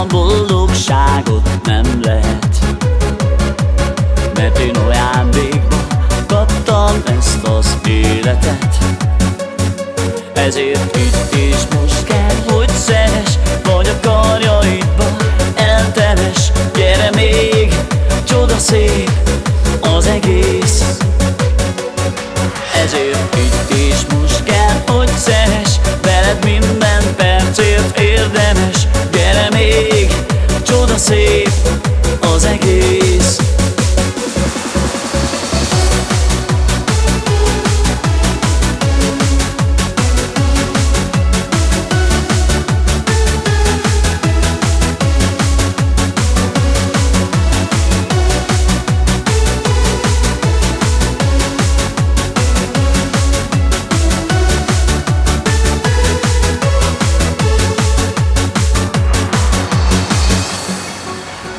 a boldogságot nem lehet. Mert én ajándékba kaptam ezt az életet. Ezért itt és most kell, hogy szeres Vagy a karjaidba elteres. Gyere még, csoda az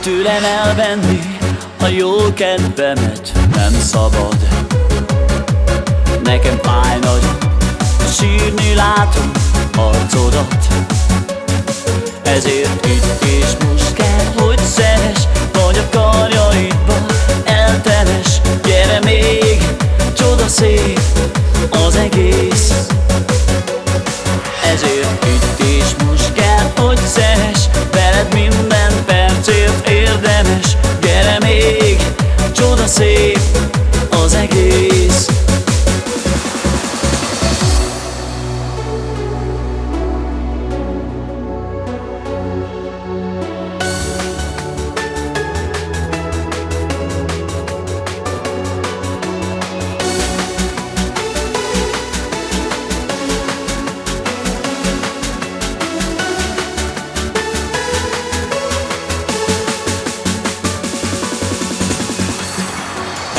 Tőlem elvenni a jó kedvemet nem szabad. Nekem fáj nagy, sírni látom arcodat. Ezért itt és most kell, hogy szeres Vagy a karjaidba elteres. Gyere még, csoda szép az egész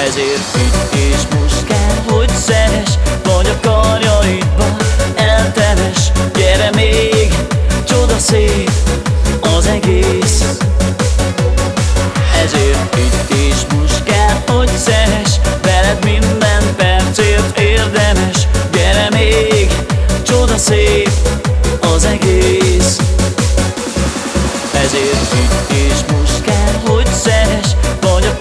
Ezért itt és most kell, hogy szeres Vagy a karjaidba elteres Gyere még, csoda szép az egész. Ezért itt és most kell, hogy szeres Veled minden percért érdemes. Gyere még, csoda szép az egész. Ezért itt és most kell, hogy szeres Vagy a